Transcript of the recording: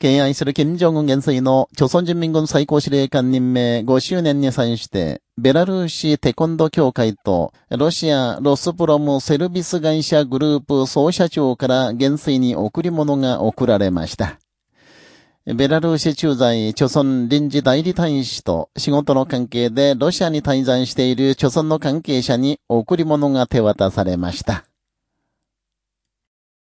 敬愛する金正恩元帥の朝鮮人民軍最高司令官任命5周年に際して、ベラルーシテコンド協会と、ロシアロスプロムセルビス会社グループ総社長から元帥に贈り物が贈られました。ベラルーシ駐在、朝鮮臨時代理大使と仕事の関係でロシアに滞在している朝鮮の関係者に贈り物が手渡されました。